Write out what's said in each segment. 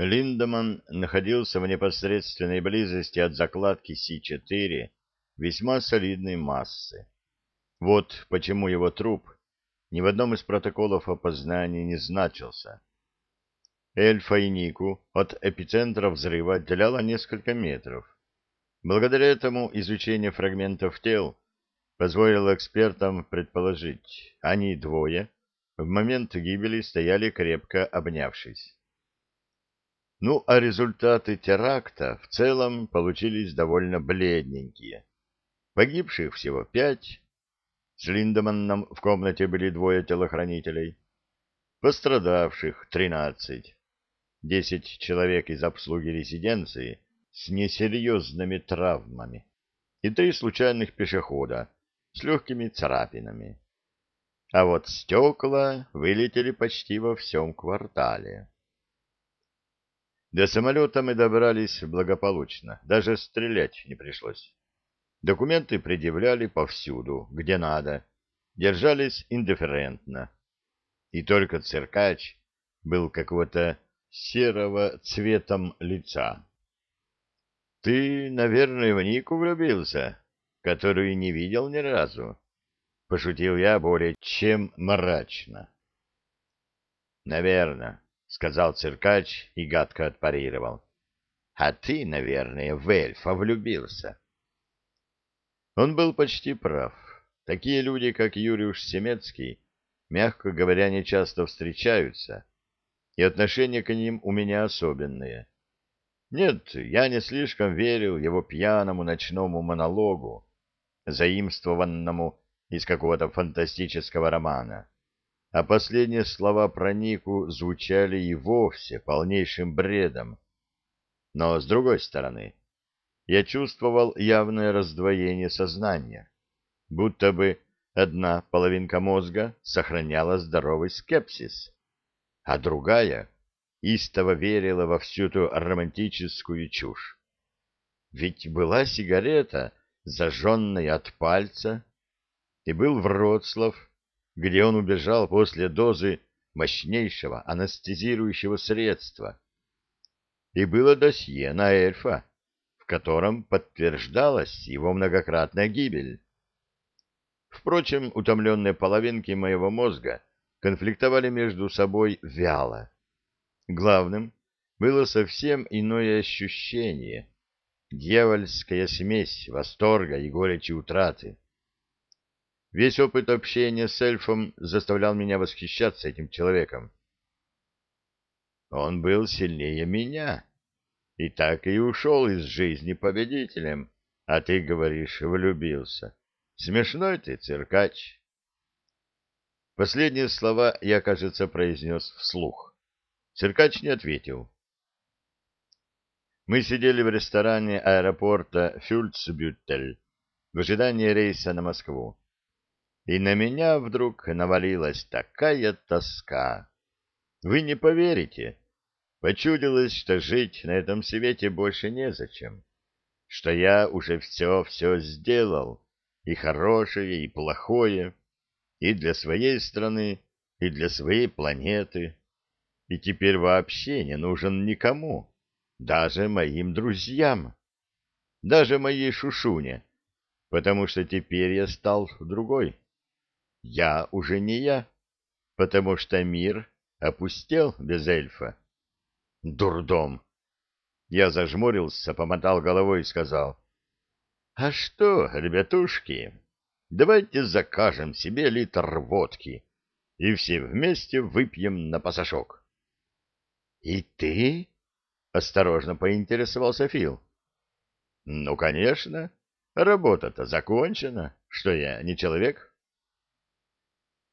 Линдеман находился в непосредственной близости от закладки С-4 весьма солидной массы. Вот почему его труп ни в одном из протоколов опознания не значился. Эльфа и Нику от эпицентра взрыва отделяло несколько метров. Благодаря этому изучение фрагментов тел позволило экспертам предположить, они двое в момент гибели стояли крепко обнявшись. Ну, а результаты теракта в целом получились довольно бледненькие. Погибших всего пять. С Линдеманном в комнате были двое телохранителей. Пострадавших тринадцать. Десять человек из обслуги резиденции с несерьезными травмами и три случайных пешехода с легкими царапинами. А вот стекла вылетели почти во всем квартале. До самолета мы добрались благополучно, даже стрелять не пришлось. Документы предъявляли повсюду, где надо, держались индифферентно. И только циркач был какого-то серого цветом лица. — Ты, наверное, в Нику влюбился, которую не видел ни разу? — пошутил я более чем мрачно. — Наверно, — сказал циркач и гадко отпарировал. — А ты, наверное, в эльфа влюбился. Он был почти прав. Такие люди, как Юриуш Семецкий, мягко говоря, не часто встречаются — и отношение к ним у меня особенное. Нет, я не слишком верил его пьяному ночному монологу, заимствованному из какого-то фантастического романа. А последние слова про Нику звучали и вовсе полнейшим бредом. Но, с другой стороны, я чувствовал явное раздвоение сознания, будто бы одна половинка мозга сохраняла здоровый скепсис, а другая истово верила во всю эту романтическую чушь. Ведь была сигарета, зажженная от пальца, и был Вроцлав, где он убежал после дозы мощнейшего анестезирующего средства. И было досье на эльфа, в котором подтверждалась его многократная гибель. Впрочем, утомленные половинки моего мозга конфликтовали между собой вяло. Главным было совсем иное ощущение, дьявольская смесь восторга и горечи утраты. Весь опыт общения с эльфом заставлял меня восхищаться этим человеком. Он был сильнее меня, и так и ушел из жизни победителем, а ты говоришь, влюбился. Смешной ты, циркач. Последние слова я, кажется, произнес вслух. Циркач не ответил. Мы сидели в ресторане аэропорта Фюльцбютель в ожидании рейса на Москву. И на меня вдруг навалилась такая тоска. Вы не поверите, почудилось, что жить на этом свете больше незачем, что я уже все-все сделал, и хорошее, и плохое, и для своей страны, и для своей планеты, и теперь вообще не нужен никому, даже моим друзьям, даже моей шушуне, потому что теперь я стал другой. Я уже не я, потому что мир опустел без эльфа. Дурдом! Я зажмурился, помотал головой и сказал, — А что, ребятушки... Давайте закажем себе литр водки и все вместе выпьем на пасашок. — И ты? — осторожно поинтересовался Фил. — Ну, конечно. Работа-то закончена. Что я, не человек?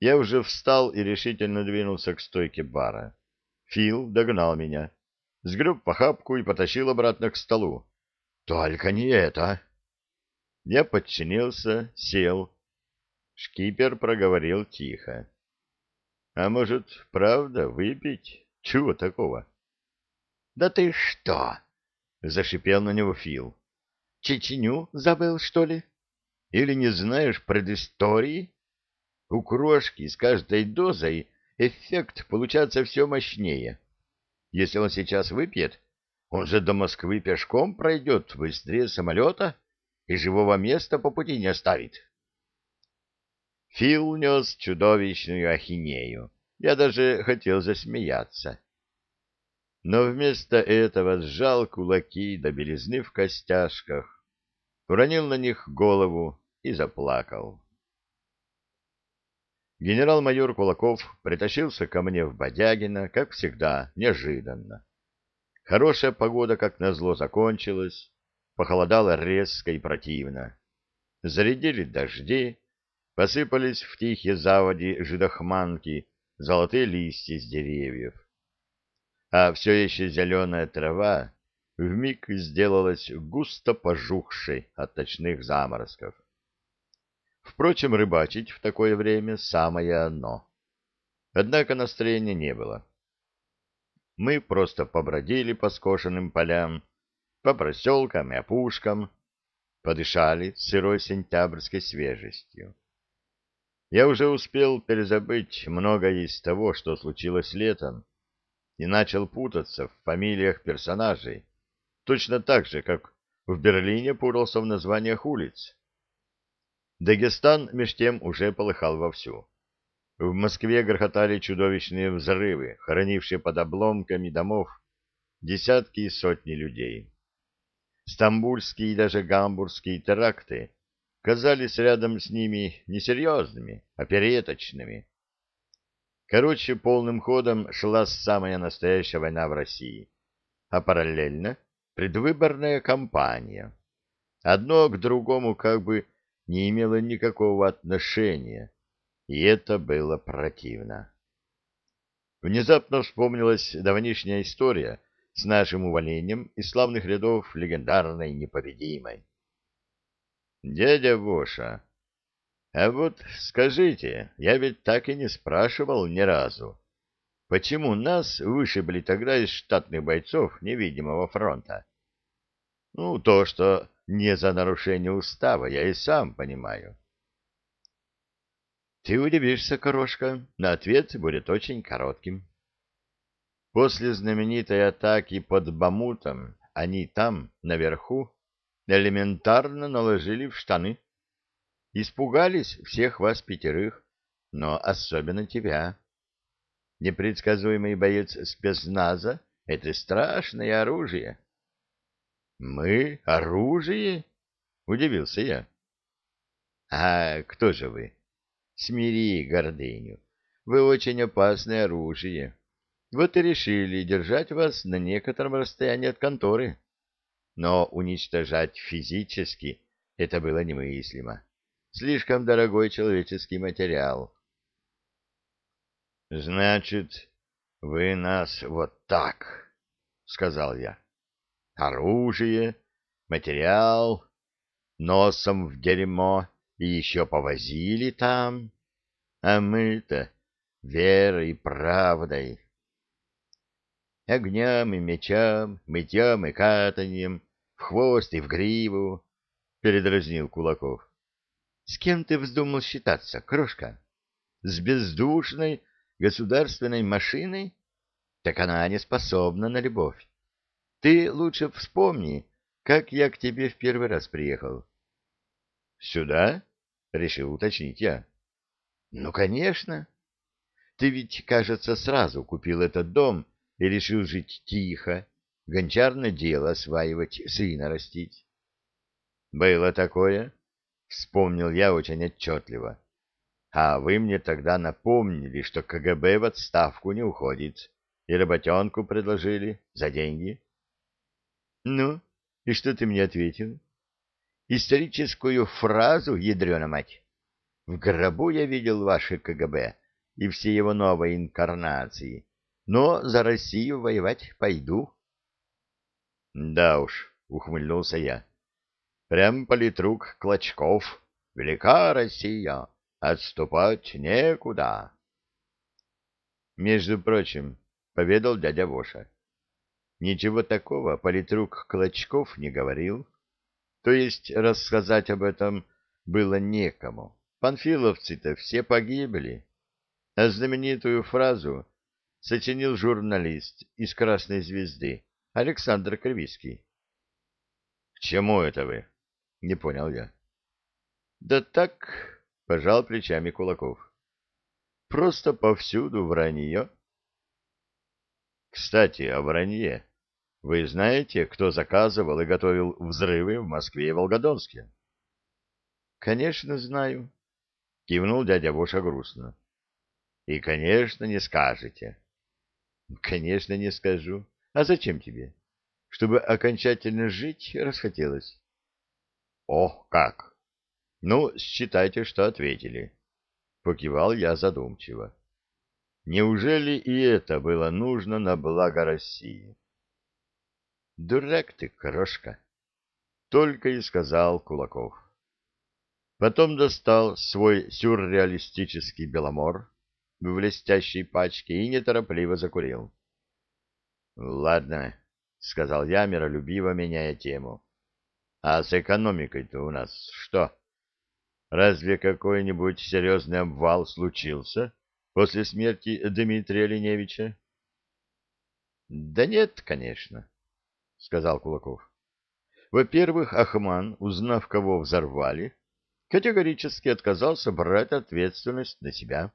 Я уже встал и решительно двинулся к стойке бара. Фил догнал меня, сгреб похапку и потащил обратно к столу. — Только не это! Я подчинился, сел. Шкипер проговорил тихо. — А может, правда, выпить? Чего такого? — Да ты что? — зашипел на него Фил. — Чеченю забыл, что ли? Или не знаешь предыстории? У крошки с каждой дозой эффект получается все мощнее. Если он сейчас выпьет, он же до Москвы пешком пройдет быстрее самолета и живого места по пути не оставит. Фил нес чудовищную ахинею. Я даже хотел засмеяться. Но вместо этого сжал кулаки до белизны в костяшках, уронил на них голову и заплакал. Генерал-майор Кулаков притащился ко мне в Бодягино, как всегда, неожиданно. Хорошая погода, как назло, закончилась, похолодало резко и противно. Зарядили дожди, посыпались в тихие заводи жидохманки, золотые листья с деревьев. А все еще зеленая трава вмиг сделалась густо пожухшей от ночных заморозков. Впрочем, рыбачить в такое время самое оно. Однако настроения не было. Мы просто побродили по скошенным полям, по проселкам и опушкам, подышали сырой сентябрьской свежестью. Я уже успел перезабыть многое из того, что случилось летом, и начал путаться в фамилиях персонажей, точно так же, как в Берлине путался в названиях улиц. Дагестан меж тем уже полыхал вовсю. В Москве грохотали чудовищные взрывы, хоронившие под обломками домов десятки и сотни людей. Стамбульские и даже гамбургские теракты казались рядом с ними несерьезными, а переточными. Короче, полным ходом шла самая настоящая война в России, а параллельно предвыборная кампания. Одно к другому как бы не имело никакого отношения, и это было противно. Внезапно вспомнилась давнишняя история с нашим увольнением из славных рядов легендарной непобедимой. «Дядя Воша, а вот скажите, я ведь так и не спрашивал ни разу, почему нас вышибли тогда из штатных бойцов невидимого фронта? Ну, то, что не за нарушение устава, я и сам понимаю. Ты удивишься, Корошка, но ответ будет очень коротким. После знаменитой атаки под Бамутом они там, наверху, элементарно наложили в штаны. Испугались всех вас пятерых, но особенно тебя. Непредсказуемый боец спецназа — это страшное оружие. Мы оружие? Удивился я. А кто же вы? Смири гордыню. Вы очень опасное оружие. Вот и решили держать вас на некотором расстоянии от конторы. Но уничтожать физически это было немыслимо. Слишком дорогой человеческий материал. Значит, вы нас вот так, сказал я оружие, материал, носом в дерьмо и еще повозили там, а мы-то верой и правдой. Огнем и мечом, мытьем и катанием, в хвост и в гриву, — передразнил Кулаков. — С кем ты вздумал считаться, крошка? С бездушной государственной машиной? Так она не способна на любовь. Ты лучше вспомни, как я к тебе в первый раз приехал. — Сюда? — решил уточнить я. — Ну, конечно. Ты ведь, кажется, сразу купил этот дом и решил жить тихо, гончарное дело осваивать, сына растить. — Было такое, — вспомнил я очень отчетливо. — А вы мне тогда напомнили, что КГБ в отставку не уходит, и работенку предложили за деньги. — ну, и что ты мне ответил? Историческую фразу, ядрена мать. В гробу я видел ваше КГБ и все его новые инкарнации, но за Россию воевать пойду. Да уж, ухмыльнулся я. Прям политрук Клочков. Велика Россия, отступать некуда. Между прочим, поведал дядя Воша, Ничего такого политрук Клочков не говорил. То есть рассказать об этом было некому. Панфиловцы-то все погибли. А знаменитую фразу сочинил журналист из «Красной звезды» Александр Кривицкий. — К чему это вы? — не понял я. — Да так, — пожал плечами Кулаков. — Просто повсюду вранье. — Кстати, о вранье. Вы знаете, кто заказывал и готовил взрывы в Москве и Волгодонске? — Конечно, знаю, — кивнул дядя Воша грустно. — И, конечно, не скажете. — Конечно, не скажу. А зачем тебе? Чтобы окончательно жить расхотелось. О, как! Ну, считайте, что ответили. Покивал я задумчиво. Неужели и это было нужно на благо России? Дурак ты, крошка! Только и сказал Кулаков. Потом достал свой сюрреалистический беломор в блестящей пачке и неторопливо закурил. — Ладно, — сказал я, миролюбиво меняя тему. А с экономикой-то у нас что? Разве какой-нибудь серьезный обвал случился после смерти Дмитрия Леневича? — Да нет, конечно, — сказал Кулаков. Во-первых, Ахман, узнав, кого взорвали, категорически отказался брать ответственность на себя.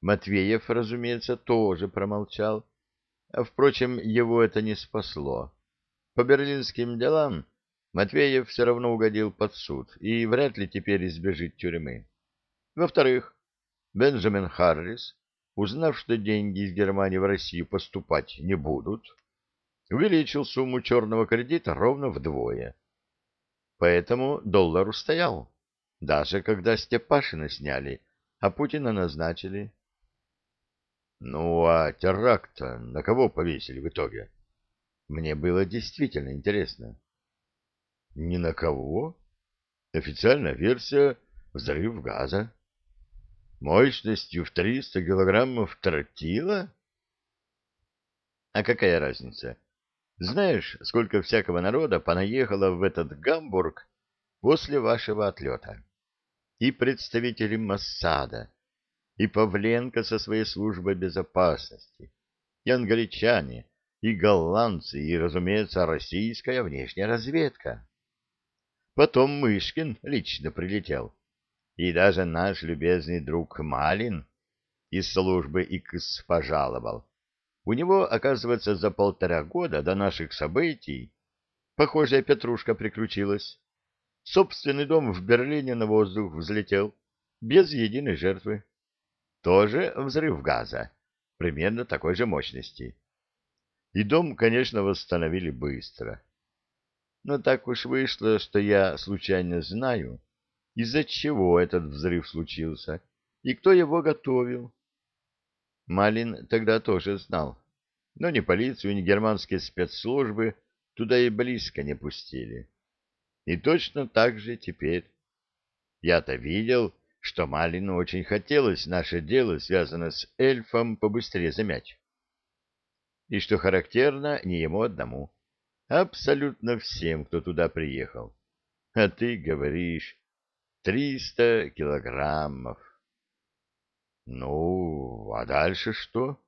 Матвеев, разумеется, тоже промолчал. А, впрочем, его это не спасло. По берлинским делам Матвеев все равно угодил под суд и вряд ли теперь избежит тюрьмы. Во-вторых, Бенджамин Харрис, узнав, что деньги из Германии в Россию поступать не будут, увеличил сумму черного кредита ровно вдвое. Поэтому доллар устоял, даже когда Степашина сняли, а Путина назначили. Ну, а теракт на кого повесили в итоге? Мне было действительно интересно. Ни на кого. Официальная версия — взрыв газа. Мощностью в 300 килограммов тротила? А какая разница? Знаешь, сколько всякого народа понаехало в этот Гамбург после вашего отлета? И представители Массада, и Павленко со своей службой безопасности, и англичане, и голландцы, и, разумеется, российская внешняя разведка. Потом Мышкин лично прилетел. И даже наш любезный друг Малин из службы ИКС пожаловал. У него, оказывается, за полтора года до наших событий похожая петрушка приключилась. Собственный дом в Берлине на воздух взлетел, без единой жертвы. Тоже взрыв газа, примерно такой же мощности. И дом, конечно, восстановили быстро. Но так уж вышло, что я случайно знаю, из-за чего этот взрыв случился и кто его готовил. Малин тогда тоже знал, но ни полицию, ни германские спецслужбы туда и близко не пустили. И точно так же теперь. Я-то видел, что Малину очень хотелось наше дело, связанное с эльфом, побыстрее замять. И что характерно, не ему одному. Абсолютно всем, кто туда приехал. А ты говоришь, триста килограммов. Ну, а дальше что?